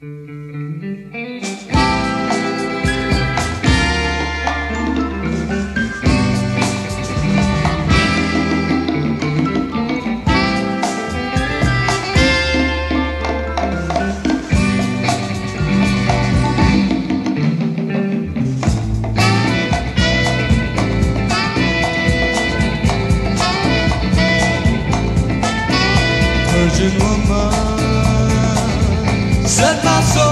Virgin set my soul.